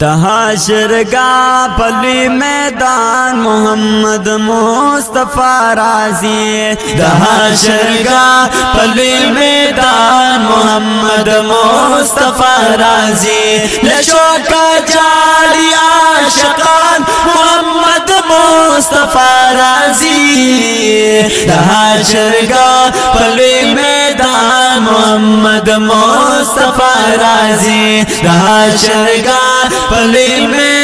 دہاشر گا پلی میدان محمد مصطفیٰ راضی دہاشر گا پلی میدان محمد مصطفیٰ راضی راضی کا چالی آشان محمد مصطفیٰ راضی دہاشر گا پلی میدان محمد مصطفی راضی جی رہا شرگا پلے میں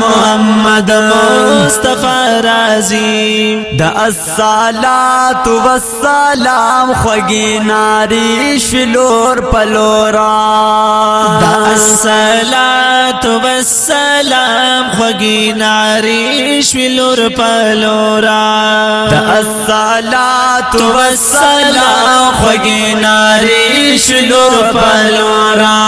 محمد مصطفی رازی د الصلات والسلام خوږی ناری شلور پلورا د الصلات والسلام خوږی ناری شلور پلورا د الصلات والسلام خوږی ناری شلور پلورا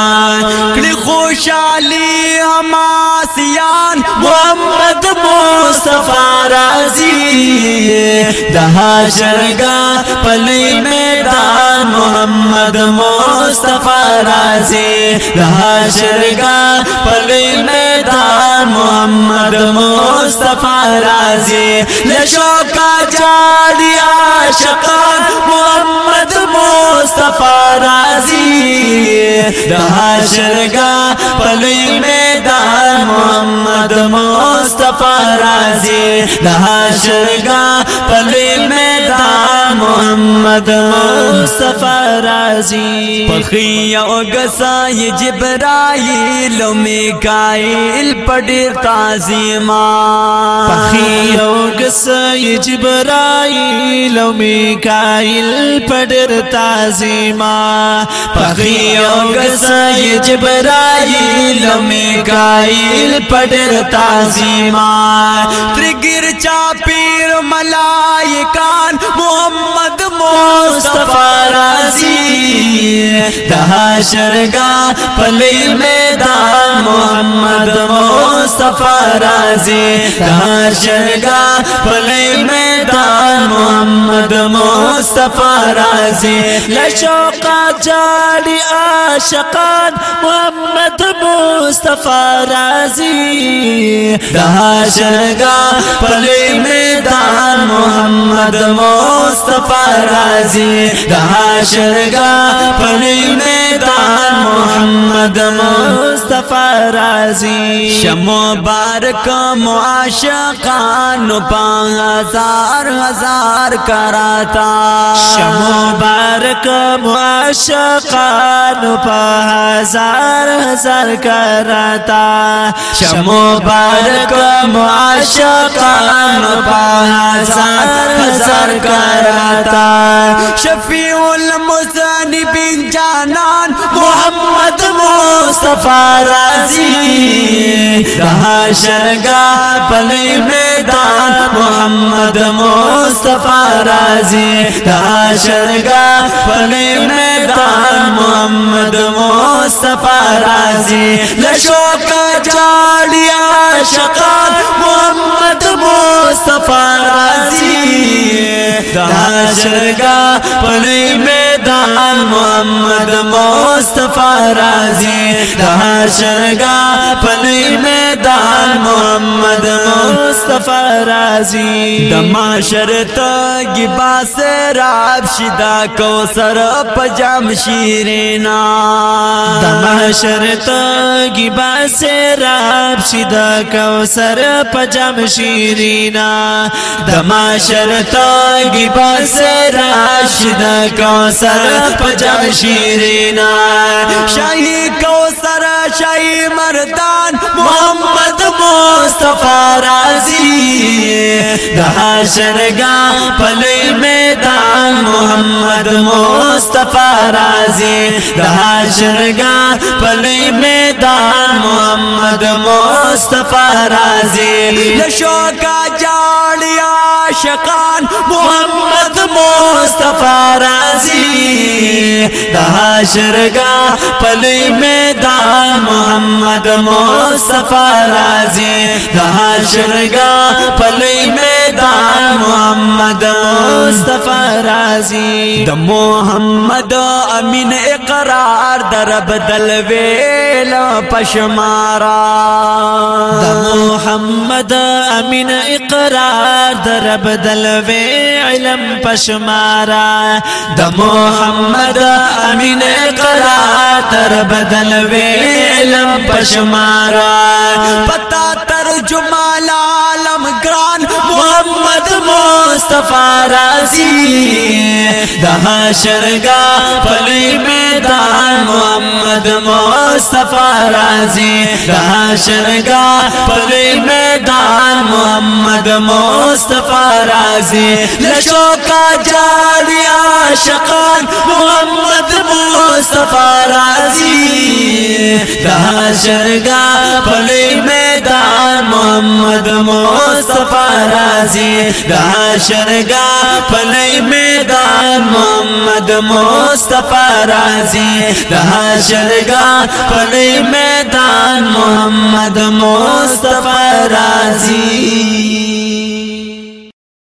کړي خوشالي همار سیاح محمد مصطفی رازی دہا شرگا پلی میدان محمد مصطفی رازی دہا شرگا پلی میدان محمد مصطفی رازی راجے شو کا جاد دہاشر گا پلی میدان محمد مو سپارا جی دہاشر گا پلی میدان محمد مصطفی رازی پخی او گسای جبرائیل او میکائیل پډیر تعظیما پخی او گسای جبرائیل او میکائیل پډیر تعظیما پخی او گسای جبرائیل او میکائیل پډیر تعظیما ترګر چاپی ملائکان محمد مصطفی رازی دہا شرگا پلی میدان محمد مصطفی رازی دہا شرگا پلی میدان محمد مصطفی رازی لشوقہ جاری آشقان محمد مصطفی رازی د حشرګا پلوی میدان محمد مصطفی رازی د حشرګا پلوی محمد مصطفی رازی شم مبارک معاشقان پا ہزار ہزار کراتا شم مبارک معاشقان پا ہزار ہزار کراتا شم مبارک معاشقان پا ہزار ہزار کراتا شفیع المسن پنجا نان محمد مصطفیٰ رازی کہا شرگا پلی میدان محمد مصطفیٰ رازی جی شرگا پلی میدان محمد موس پارا جیو کا جالیہ شکا محمد موس پارا جیس گا پڑ میں دان محمد مصطفی رازی دهر شرگا پلی میدان محمد مصطفی رازی دما شرط گباس راب شدا کو سر پجام شیرینا دما شرط گباس راب شدا کو سر پجام شیرینا دما شرط گباس راب شدا کو سر زيارت پجان شيرينا شاهي کوثر شاهي مردان محمد مصطفى رازي د حشرګا پلي میدان محمد مصطفى رازي د حشرګا پلي میدان محمد مصطفى رازي لشوکا عاشقان محمد مصطفی رازی دا حشرگا پلی میدان محمد مصطفی رازی دا حشرگا پلی میدان محمد مصطفی رازی دا محمد امین اقرار درب دلویل پشمارا محمد امین در بدل بدلوے علم پشمارا مارا دمو ہم امین بدل لم علم پشمارا پتا تر جمال گران محمد مفارا رازی دها شرگا پلوی میدان محمد مصطفی رازی دها شرگا پلوی میدان محمد مصطفی رازی لشو کا جادی آشقان محمد مصطفی رازی دہشرگا پھلئی میدان محمد مصطفیٰ رازی جی دہشر گا میدان محمد مصطفیٰ رازی جی دہشر گا میدان محمد مصطفیٰ رازی